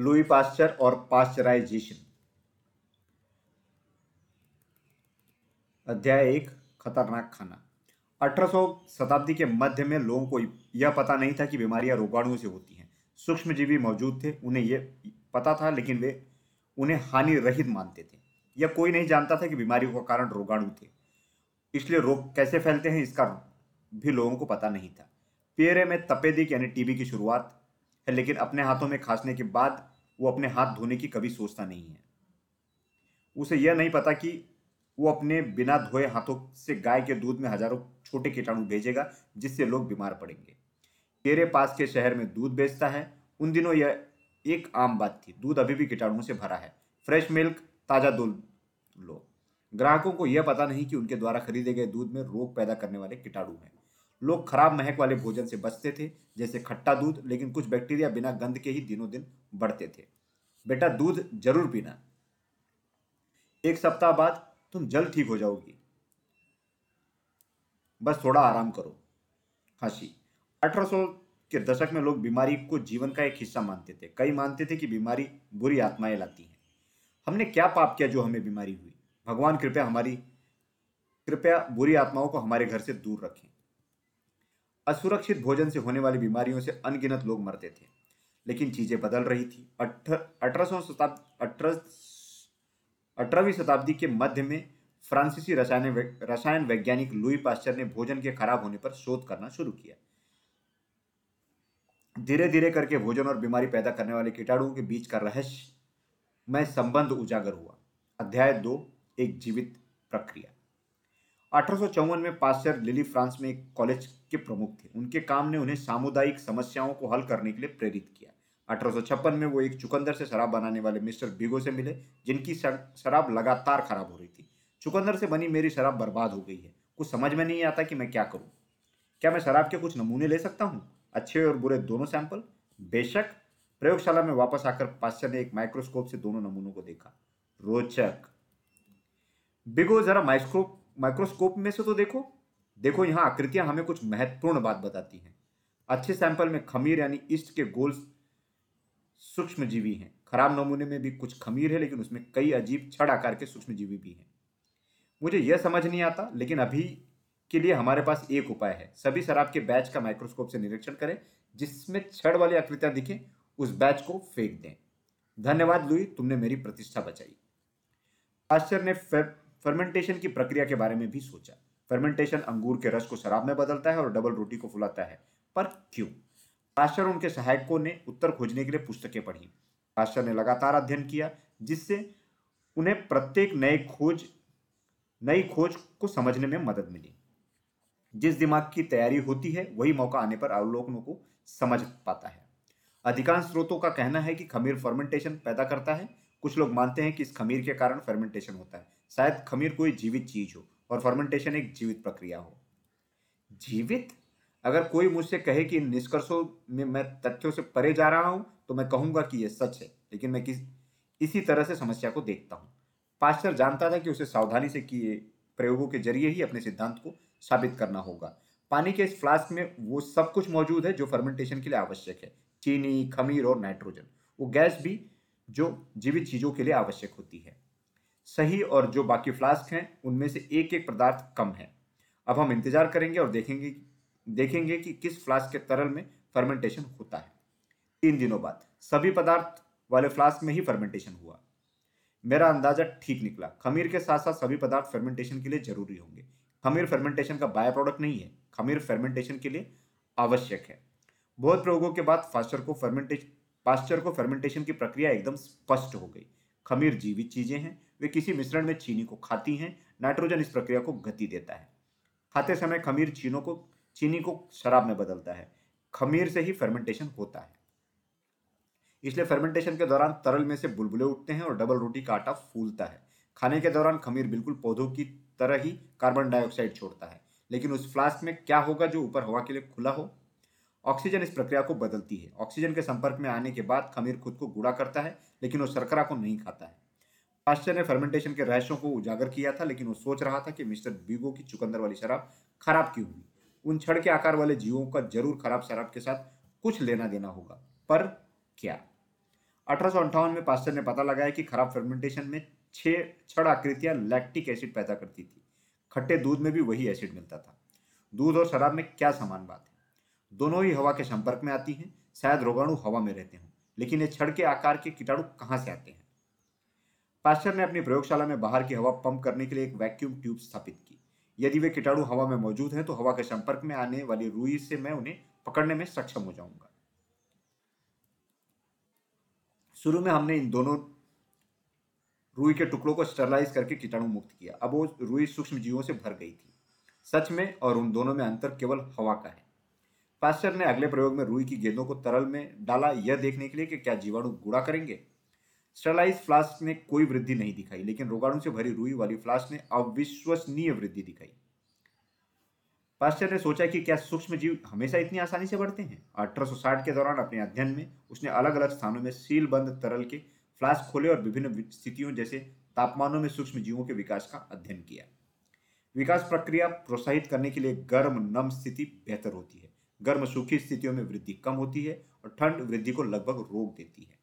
Louis Pasteur और pasteurisation अध्याय एक, खतरनाक खाना। 1800 शताब्दी के मध्य में लोगों को यह पता नहीं था कि बीमारियाँ रोगाणुओं से होती हैं। सूक्ष्मजीवी मौजूद थे, उन्हें यह पता था, लेकिन वे उन्हें हानि रहित मानते थे। यह कोई नहीं जानता था कि बीमारियों का कारण रोगाणु थे। इसलिए रोग कैसे फैलते हैं, इसका भी लोगों को पता नहीं था। पेरे में तपेदिक यानी टीबी की शुरुआत है, लेकिन अपने हाथों में खांसने के बाद वो अपने हाथ धोने की कभी सोचता नहीं है। उसे यह नहीं पता कि वो अपने बिना धोए हाथों से गाय के दूध में हज़ारों छोटे कीटाणु भेजेगा, जिससे लोग बीमार पड़ेंगे। तेरे पास के शहर में दूध बेचता है। उन दिनों यह एक आम बात थी। दूध अभी भी कीटाणुओं से भरा है। फ्रेश मिल्क, ताज़ा दूध लो। ग्राहकों को यह पता नहीं कि उनके द्वारा खरीदे गए दूध में रोग पैदा करने वाले कीटाणु हैं। लोग खराब महक वाले भोजन से बचते थे, जैसे खट्टा दूध, लेकिन कुछ बैक्टीरिया बिना गंध के ही दिनों दिन बढ़ते थे। बेटा, दूध ज़रूर पीना। एक सप्ताह बाद तुम जल्द ठीक हो जाओगी। बस थोड़ा आराम करो। हँसी 1800 के दशक में लोग बीमारी को जीवन का एक हिस्सा मानते थे। कई मानते थे कि बीमारी बुरी आत्माएँ लाती हैं। हमने क्या पाप किया जो हमें बीमारी हुई? भगवान कृपया हमारी, कृपया बुरी आत्माओं को हमारे घर से दूर रखें। असुरक्षित भोजन से होने वाली बीमारियों से अनगिनत लोग मरते थे। लेकिन चीज़ें बदल रही थी। अठारह सौ शताब्दी अठारहवीं शताब्दी के मध्य में फ्रांसीसी रसायन रसायन वैज्ञानिक लुई पास्चर ने भोजन के खराब होने पर शोध करना शुरू किया। धीरे धीरे करके भोजन और बीमारी पैदा करने वाले कीटाणुओं के बीच का रहस्य में संबंध उजागर हुआ। अध्याय दो, एक जीवित प्रक्रिया। अठारह सौ चौवन में पास्चर लिली फ्रांस में एक कॉलेज के प्रमुख थे। उनके काम ने उन्हें सामुदायिक समस्याओं को हल करने के लिए प्रेरित किया। अठारह सौ छप्पन में वो एक चुकंदर से शराब बनाने वाले मिस्टर बिगो से मिले, जिनकी शराब लगातार खराब हो रही थी। चुकंदर से बनी मेरी शराब बर्बाद हो गई है। कुछ समझ में नहीं आता कि मैं क्या करूँ। क्या मैं शराब के कुछ नमूने ले सकता हूँ? अच्छे और बुरे दोनों सैंपल? बेशक। प्रयोगशाला में वापस आकर पास्चर ने एक माइक्रोस्कोप से दोनों नमूनों को देखा। रोचक। बिगो, जरा माइक्रोस्कोप माइक्रोस्कोप में से तो देखो। देखो यहाँ आकृतियाँ हमें कुछ महत्वपूर्ण बात बताती हैं। अच्छे सैंपल में खमीर यानी ईस्ट के गोल सूक्ष्म जीवी हैं। खराब नमूने में भी कुछ खमीर है, लेकिन उसमें कई अजीब छड़ आकार के सूक्ष्म जीवी भी हैं। मुझे यह समझ नहीं आता, लेकिन अभी के लिए हमारे पास एक उपाय है। सभी शराब के बैच का माइक्रोस्कोप से निरीक्षण करें, जिसमें छड़ वाली आकृतियाँ दिखें, उस बैच को फेंक दें। धन्यवाद लुई, तुमने मेरी प्रतिष्ठा बचाई। आश्चर्य ने फर्मेंटेशन की प्रक्रिया के बारे में भी सोचा। फर्मेंटेशन अंगूर के रस को शराब में बदलता है और डबल रोटी को फुलाता है। पर क्यों? पास्चर उनके सहायकों ने उत्तर खोजने के लिए पुस्तकें पढ़ी। पास्चर ने लगातार अध्ययन किया, जिससे उन्हें प्रत्येक नए खोज, नई खोज को समझने में मदद मिली। जिस दिमाग की तैयारी होती है, वही मौका आने पर अवलोकनों को समझ पाता है। अधिकांश स्रोतों का कहना है कि खमीर फर्मेंटेशन पैदा करता है। कुछ लोग मानते हैं कि इस खमीर के कारण फर्मेंटेशन होता है। शायद खमीर कोई जीवित चीज़ हो और फर्मेंटेशन एक जीवित प्रक्रिया हो। जीवित? अगर कोई मुझसे कहे कि इन निष्कर्षों में मैं तथ्यों से परे जा रहा हूँ तो मैं कहूँगा कि यह सच है, लेकिन मैं किस, इसी तरह से समस्या को देखता हूँ। पास्टर जानता था कि उसे सावधानी से किए प्रयोगों के ज़रिए ही अपने सिद्धांत को साबित करना होगा। पानी के इस फ्लास्क में वो सब कुछ मौजूद है जो फर्मेंटेशन के लिए आवश्यक है। चीनी, खमीर और नाइट्रोजन वो गैस भी जो जीवित चीज़ों के लिए आवश्यक होती है। सही और जो बाकी फ्लास्क हैं, उनमें से एक एक पदार्थ कम है। अब हम इंतज़ार करेंगे और देखेंगे देखेंगे कि किस फ्लास्क के तरल में फर्मेंटेशन होता है। तीन दिनों बाद, सभी पदार्थ वाले फ्लास्क में ही फर्मेंटेशन हुआ। मेरा अंदाज़ा ठीक निकला। खमीर के साथ साथ सभी पदार्थ फर्मेंटेशन के लिए ज़रूरी होंगे। खमीर फर्मेंटेशन का बाय प्रोडक्ट नहीं है। खमीर फर्मेंटेशन के लिए आवश्यक है। बहुत प्रयोगों के बाद फास्टर को फर्मेंटेशन पास्चर को फर्मेंटेशन की प्रक्रिया एकदम स्पष्ट हो गई। खमीर जीवित चीज़ें हैं वे किसी मिश्रण में चीनी को खाती हैं, नाइट्रोजन इस प्रक्रिया को गति देता है। खाते समय खमीर चीनों को, चीनी को शराब में बदलता है। खमीर से ही फर्मेंटेशन होता है। इसलिए फर्मेंटेशन के दौरान तरल में से बुलबुले उठते हैं और डबल रोटी का आटा फूलता है। खाने के दौरान खमीर बिल्कुल पौधों की तरह ही कार्बन डाइऑक्साइड छोड़ता है। लेकिन उस फ्लास्क में क्या होगा जो ऊपर हवा के लिए खुला हो? ऑक्सीजन इस प्रक्रिया को बदलती है। ऑक्सीजन के संपर्क में आने के बाद खमीर खुद को गुड़ा करता है, लेकिन वो शर्करा को नहीं खाता है। पास्चर ने फर्मेंटेशन के रहस्यों को उजागर किया था, लेकिन वो सोच रहा था कि मिस्टर बीगो की चुकंदर वाली शराब खराब क्यों हुई उन छड़ के आकार वाले जीवों का ज़रूर खराब शराब के साथ कुछ लेना देना होगा। पर क्या? अठारह में पास्टर ने पता लगाया कि खराब फर्मेंटेशन में छह छड़ आकृतियाँ लैक्टिक एसिड पैदा करती थी। खट्टे दूध में भी वही एसिड मिलता था। दूध और शराब में क्या समान बात है? दोनों ही हवा के संपर्क में आती हैं, शायद रोगाणु हवा में रहते हों, लेकिन ये छड़ के आकार के कीटाणु कहाँ से आते हैं? पास्टर ने अपनी प्रयोगशाला में बाहर की हवा पंप करने के लिए एक वैक्यूम ट्यूब स्थापित की। यदि वे कीटाणु हवा में मौजूद हैं तो हवा के संपर्क में आने वाली रूई से मैं उन्हें पकड़ने में सक्षम हो जाऊँगा। शुरू में हमने इन दोनों रूई के टुकड़ों को स्टरलाइज करके कीटाणु मुक्त किया। अब वो रुई सूक्ष्म जीवों से भर गई थी, सच में, और उन दोनों में अंतर केवल हवा का है। पास्टर ने अगले प्रयोग में रूई की गेंदों को तरल में डाला। यह देखने के लिए कि क्या जीवाणु गुड़ा करेंगे? स्टरलाइज फ्लास्क ने कोई वृद्धि नहीं दिखाई, लेकिन रोगाणु से भरी रुई वाली फ्लास्क ने अविश्वसनीय वृद्धि दिखाई। पास्टर ने सोचा कि क्या सूक्ष्म जीव हमेशा इतनी आसानी से बढ़ते हैं? 1860 के दौरान अपने अध्ययन में उसने अलग अलग स्थानों में सील बंद तरल के फ्लास्क खोले और विभिन्न स्थितियों जैसे तापमानों में सूक्ष्म जीवों के विकास का अध्ययन किया। विकास प्रक्रिया प्रोत्साहित करने के लिए गर्म, नम स्थिति बेहतर होती है। गर्म, सूखी स्थितियों में वृद्धि कम होती है और ठंड वृद्धि को लगभग रोक देती है।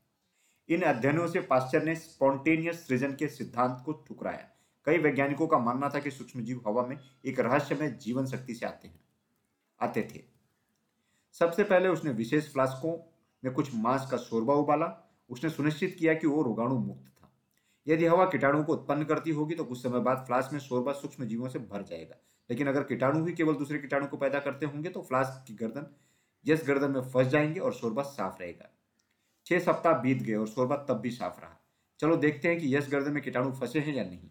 इन अध्ययनों से पास्चर ने स्पॉन्टेनियस सृजन के सिद्धांत को ठुकराया। कई वैज्ञानिकों का मानना था कि सूक्ष्म जीव हवा में एक रहस्यमय जीवन शक्ति से आते हैं, आते थे। सबसे पहले उसने विशेष फ्लास्कों में कुछ मांस का शोरबा उबाला। उसने सुनिश्चित किया कि वो रोगाणु मुक्त था। यदि हवा कीटाणु को उत्पन्न करती होगी तो कुछ समय बाद फ्लास्क में शोरबा सूक्ष्म जीवों से भर जाएगा। लेकिन अगर कीटाणु ही केवल दूसरे कीटाणु को पैदा करते होंगे तो फ्लास्क की गर्दन यस गर्दन में फंस जाएँगे और शोरबा साफ़ रहेगा। छह सप्ताह बीत गए और शोरबा तब भी साफ़ रहा। चलो देखते हैं कि यश गर्दन में कीटाणु फंसे हैं या नहीं।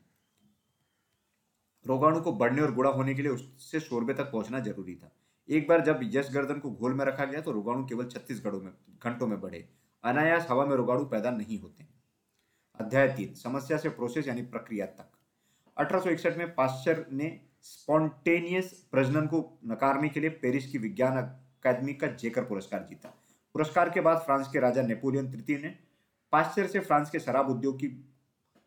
रोगाणु को बढ़ने और गुड़ा होने के लिए उससे शोरबे तक पहुँचना ज़रूरी था। एक बार जब यश गर्दन को घोल में रखा गया तो रोगाणु केवल छत्तीस में, घंटों में बढ़े। अनायास हवा में रोगाणु पैदा नहीं होते। अध्याय तीन, समस्या से प्रोसेस यानी प्रक्रिया तक। अठारह सौ इकसठ में पाश्चर ने स्पॉन्टेनियस प्रजनन को नकारने के लिए पेरिस की विज्ञान अकादमी का जेकर पुरस्कार जीता। पुरस्कार के बाद फ्रांस के राजा नेपोलियन तृतीय ने पाश्चर से फ्रांस के शराब उद्योग की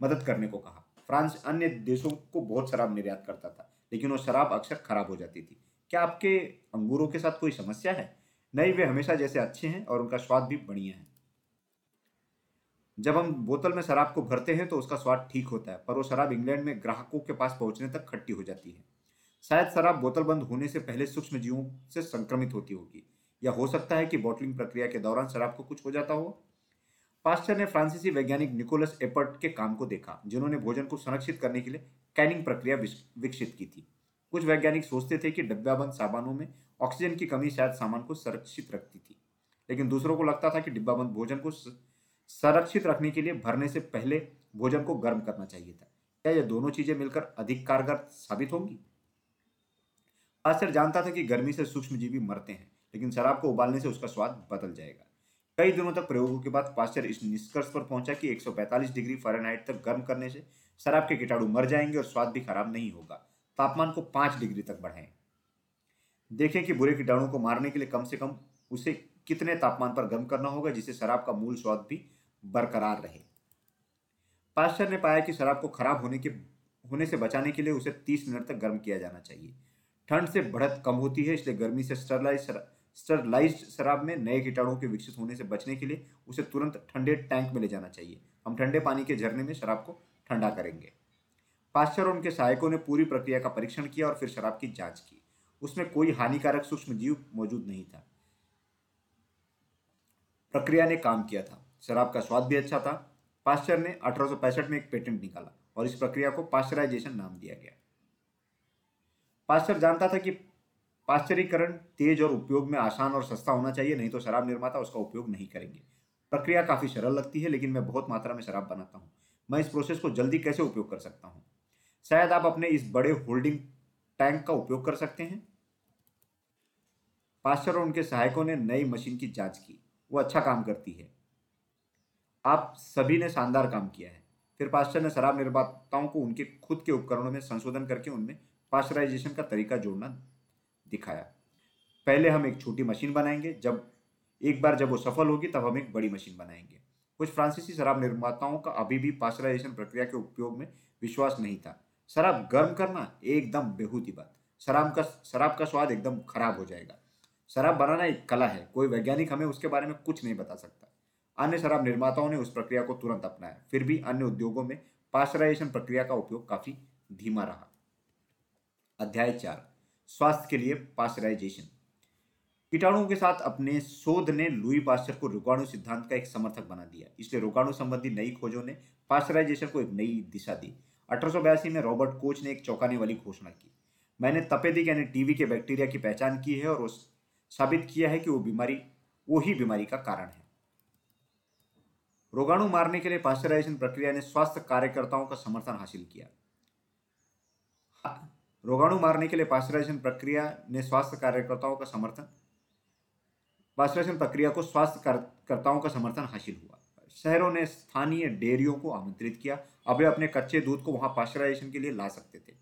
मदद करने को कहा। फ्रांस अन्य देशों को बहुत शराब निर्यात करता था, लेकिन वो शराब अक्सर खराब हो जाती थी। क्या आपके अंगूरों के साथ कोई समस्या है? नहीं, वे हमेशा जैसे अच्छे हैं और उनका स्वाद भी बढ़िया है। जब हम बोतल में शराब को भरते हैं तो उसका स्वाद ठीक होता है, पर वो शराब इंग्लैंड में ग्राहकों के पास पहुँचने तक खट्टी हो जाती है। शायद शराब बोतल बंद होने से पहले सूक्ष्म जीवों से संक्रमित होती होगी। या हो सकता है कि बॉटलिंग प्रक्रिया के दौरान शराब को कुछ हो जाता हो। पास्टर ने फ्रांसीसी वैज्ञानिक निकोलस एपर्ट के काम को देखा, जिन्होंने भोजन को संरक्षित करने के लिए कैनिंग प्रक्रिया विकसित की थी। कुछ वैज्ञानिक सोचते थे कि डिब्बाबंद सामानों में ऑक्सीजन की कमी शायद सामान को संरक्षित रखती थी। लेकिन दूसरों को लगता था कि डिब्बाबंद भोजन को संरक्षित रखने के लिए भरने से पहले भोजन को गर्म करना चाहिए था। क्या यह दोनों चीज़ें मिलकर अधिक कारगर साबित होंगी? पास्टर जानता था कि गर्मी से सूक्ष्मजीवी मरते हैं। लेकिन शराब को उबालने से उसका स्वाद बदल जाएगा। कई दिनों तक प्रयोगों के बाद पास्टर इस निष्कर्ष पर पहुँचा कि 145 डिग्री फ़ारेनहाइट तक गर्म करने से शराब के कीटाणु मर जाएँगे और स्वाद भी खराब नहीं होगा। तापमान को पाँच डिग्री तक बढ़ाएँ। देखें कि बुरे कीटाणु को मारने के लिए कम से कम उसे कितने तापमान पर गर्म करना होगा, जिससे शराब का मूल स्वाद भी बरकरार रहे। पास्टर ने पाया कि शराब को खराब होने के, होने से बचाने के लिए उसे 30 मिनट तक गर्म किया जाना चाहिए। ठंड से बढ़त कम होती है, इसलिए गर्मी से स्टरलाइज स्टरलाइज शराब में नए कीटाणुओं के विकसित होने से बचने के लिए उसे तुरंत ठंडे टैंक में ले जाना चाहिए। हम ठंडे पानी के झरने में शराब को ठंडा करेंगे। पास्टर और उनके सहायकों ने पूरी प्रक्रिया का परीक्षण किया और फिर शराब की जाँच की। उसमें कोई हानिकारक सूक्ष्म जीव मौजूद नहीं था। प्रक्रिया ने काम किया था। शराब का स्वाद भी अच्छा था। पास्चर ने अठारह सौ पैंसठ में एक पेटेंट निकाला और इस प्रक्रिया को पास्चराइजेशन नाम दिया गया। पास्चर जानता था कि पाश्चरीकरण तेज और उपयोग में आसान और सस्ता होना चाहिए, नहीं तो शराब निर्माता उसका उपयोग नहीं करेंगे। प्रक्रिया काफ़ी सरल लगती है, लेकिन मैं बहुत मात्रा में शराब बनाता हूँ। मैं इस प्रोसेस को जल्दी कैसे उपयोग कर सकता हूँ? शायद आप अपने इस बड़े होल्डिंग टैंक का उपयोग कर सकते हैं। पास्चर और उनके सहायकों ने नई मशीन की जाँच की। वो अच्छा काम करती है। आप सभी ने शानदार काम किया है। फिर पास्टर ने शराब निर्माताओं को उनके खुद के उपकरणों में संशोधन करके उनमें पास्चराइजेशन का तरीका जोड़ना दिखाया। पहले हम एक छोटी मशीन बनाएँगे, जब एक बार जब वो सफल होगी, तब हम एक बड़ी मशीन बनाएँगे। कुछ फ्रांसीसी शराब निर्माताओं का अभी भी पास्चराइजेशन प्रक्रिया के उपयोग में विश्वास नहीं था। शराब गर्म करना एकदम बेहूती बात। शराब का शराब का स्वाद एकदम खराब हो जाएगा। शराब बनाना एक कला है। कोई वैज्ञानिक हमें उसके बारे में कुछ नहीं बता सकता। अन्य शराब निर्माताओं ने उस प्रक्रिया को तुरंत अपनाया। फिर भी अन्य उद्योगों में पाश्चराइजेशन प्रक्रिया का उपयोग काफ़ी धीमा रहा। अध्याय चार। स्वास्थ्य के लिए पाश्चराइजेशन। कीटाणुओं के साथ अपने शोध ने लुई पास्चर को रोगाणु सिद्धांत का एक समर्थक बना दिया। इसलिए रोगाणु संबंधी नई खोजों ने पाश्चराइजेशन को एक नई दिशा दी। अठारह में रॉबर्ट कोच ने एक चौंकाने वाली घोषणा की। मैंने तपेदिक यानी टीवी के बैक्टीरिया की पहचान की है और साबित किया है कि वो बीमारी, वो ही बीमारी का कारण है। रोगाणु मारने के लिए पाश्चराइजेशन प्रक्रिया ने स्वास्थ्य कार्यकर्ताओं का समर्थन हासिल किया। रोगाणु मारने के लिए पाश्चराइजेशन प्रक्रिया ने स्वास्थ्य कार्यकर्ताओं का समर्थन, पाश्चराइजेशन प्रक्रिया को स्वास्थ्य कार्यकर्ताओं का समर्थन हासिल हुआ। शहरों ने स्थानीय डेयरियों को आमंत्रित किया। अब वे अपने कच्चे दूध को वहाँ पाश्चराइजेशन के लिए ला सकते थे।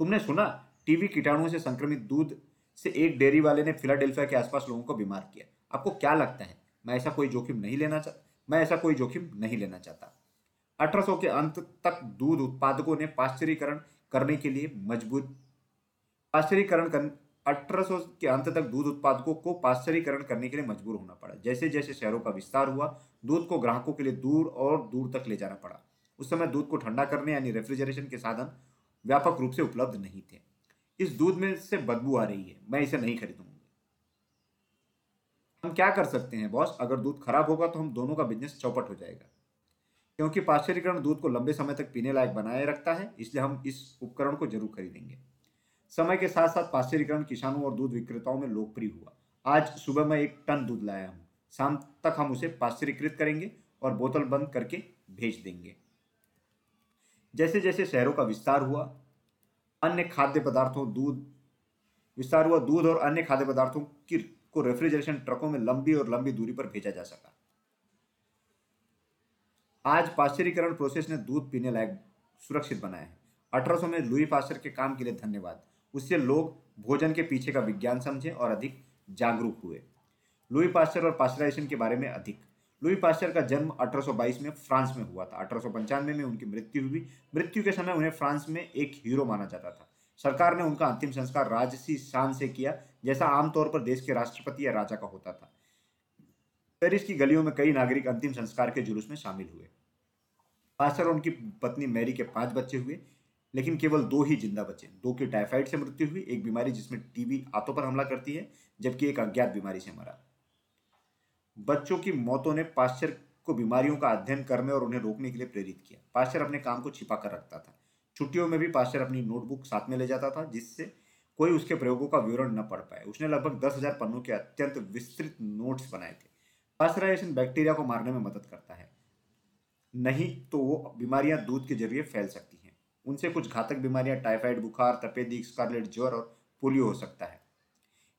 तुमने सुना टीवी कीटाणुओं से संक्रमित दूध से एक डेयरी वाले ने फिलाडेल्फिया के आसपास लोगों को बीमार किया। आपको क्या लगता है, मैं ऐसा कोई जोखिम नहीं लेना चाहता मैं ऐसा कोई जोखिम नहीं लेना चाहता। अठारह सौ के अंत तक दूध उत्पादकों ने पाश्चरीकरण करने के लिए मजबूर पाश्चरीकरण कर अठारह के अंत तक दूध उत्पादकों को पाश्चरीकरण करने के लिए मजबूर होना पड़ा। जैसे जैसे शहरों का विस्तार हुआ, दूध को ग्राहकों के लिए दूर और दूर तक ले जाना पड़ा। उस समय दूध को ठंडा करने यानी रेफ्रिजरेशन के साधन व्यापक रूप से उपलब्ध नहीं थे। इस दूध में से बदबू आ रही है। मैं इसे नहीं खरीदूँगी। हम क्या कर सकते हैं, बॉस? अगर दूध खराब होगा तो हम दोनों का बिज़नेस चौपट हो जाएगा। क्योंकि पाश्चरीकरण दूध को लंबे समय तक पीने लायक बनाए रखता है, इसलिए हम इस उपकरण को ज़रूर खरीदेंगे। समय के साथ साथ पाश्चरीकरण किसानों और दूध विक्रेताओं में लोकप्रिय हुआ। आज सुबह मैं एक टन दूध लाया हूँ। शाम तक हम उसे पाश्चरीकृत करेंगे और बोतल बंद करके भेज देंगे। जैसे जैसे शहरों का विस्तार हुआ, अन्य खाद्य पदार्थों, दूध, विस्तार हुआ, दूध और अन्य खाद्य पदार्थों की, को रेफ्रिजरेशन ट्रकों में लंबी और लंबी दूरी पर भेजा जा सका। आज पाश्चरीकरण प्रोसेस ने दूध पीने लायक सुरक्षित बनाया है। अठारह सौ में लुई पास्चर के काम के लिए धन्यवाद। उससे लोग भोजन के पीछे का विज्ञान समझे और अधिक जागरूक हुए। लुई पास्चर और पास्चराइजेशन के बारे में अधिक। लुई पास्चर का जन्म 1822 में फ्रांस में हुआ था। अठारह में उनकी मृत्यु हुई। मृत्यु के समय उन्हें फ्रांस में एक हीरो माना जाता था। सरकार ने उनका अंतिम संस्कार राजसी शान से किया, जैसा आमतौर पर देश के राष्ट्रपति या राजा का होता था। पेरिस की गलियों में कई नागरिक अंतिम संस्कार के जुलूस में शामिल हुए। पास्चर और उनकी पत्नी मैरी के पाँच बच्चे हुए। लेकिन केवल दो ही ज़िंदा बचे दो की टाइफाइड से मृत्यु हुई, एक बीमारी जिसमें टीबी आंतों पर हमला करती है, जबकि एक अज्ञात बीमारी से मरा। बच्चों की मौतों ने पाश्चर को बीमारियों का अध्ययन करने और उन्हें रोकने के लिए प्रेरित किया। पाश्चर अपने काम को छिपा कर रखता था। छुट्टियों में भी पाश्चर अपनी नोटबुक साथ में ले जाता था, जिससे कोई उसके प्रयोगों का विवरण न पढ़ पाए। उसने लगभग दस हज़ार पन्नों के अत्यंत विस्तृत नोट्स बनाए थे। पाश्चराइजेशन बैक्टीरिया को मारने में मदद करता है। नहीं तो वो बीमारियाँ दूध के ज़रिए फैल सकती उनसे कुछ घातक बीमारियाँ, टाइफाइड, बुखार, तपेदिक, स्कारलेट, ज्वर और पोलियो हो सकता है।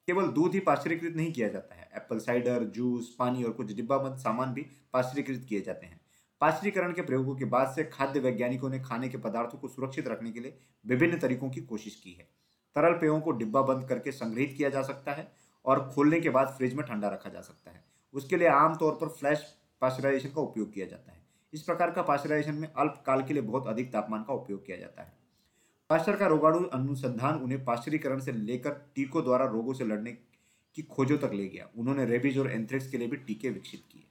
केवल दूध ही पाश्चरीकृत नहीं किया जाता है। एप्पल साइडर, जूस, पानी और कुछ डिब्बाबंद सामान भी पाश्चरीकृत किए जाते हैं। पाश्चरीकरण के प्रयोगों के बाद से खाद्य वैज्ञानिकों ने खाने के पदार्थों को सुरक्षित रखने के लिए विभिन्न तरीकों की कोशिश की है। तरल पेयों को डिब्बा बंद करके संग्रहित किया जा सकता है और खोलने के बाद फ्रिज में ठंडा रखा जा सकता है। उसके लिए आमतौर पर फ्लैश पाश्चराइजेशन का उपयोग किया जाता है। इस प्रकार का पाश्चराइजेशन में अल्पकाल के लिए बहुत अधिक तापमान का उपयोग किया जाता है। पाश्चर का रोगाणु अनुसंधान उन्हें पाश्चरीकरण से लेकर टीकों द्वारा रोगों से लड़ने की खोजों तक ले गया। उन्होंने रेबीज और एंथ्रेक्स के लिए भी टीके विकसित किए।